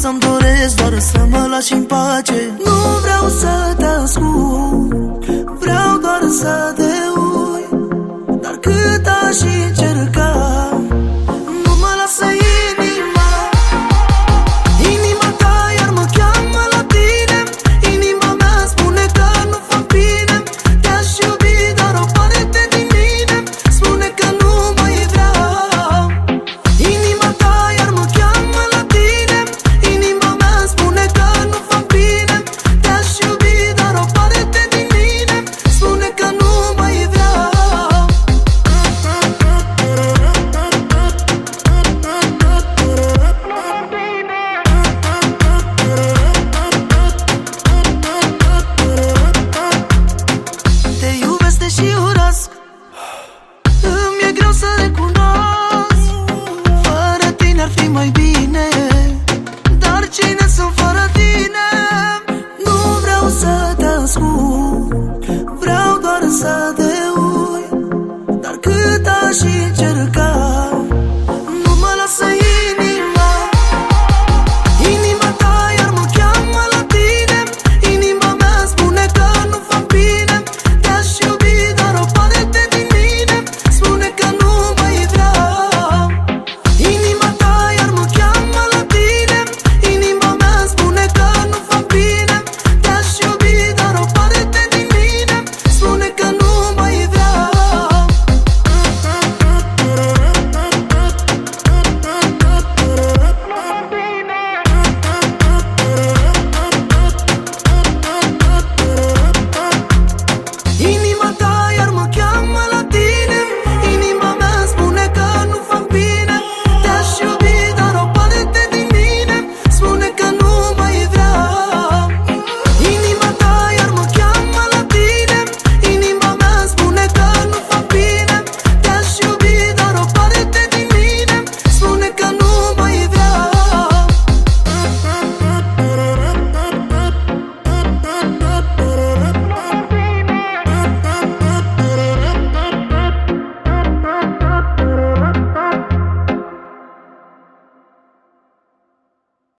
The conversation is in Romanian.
să-mi doresc doar să mă lași în pace. Nu vreau să te ascult și cercăm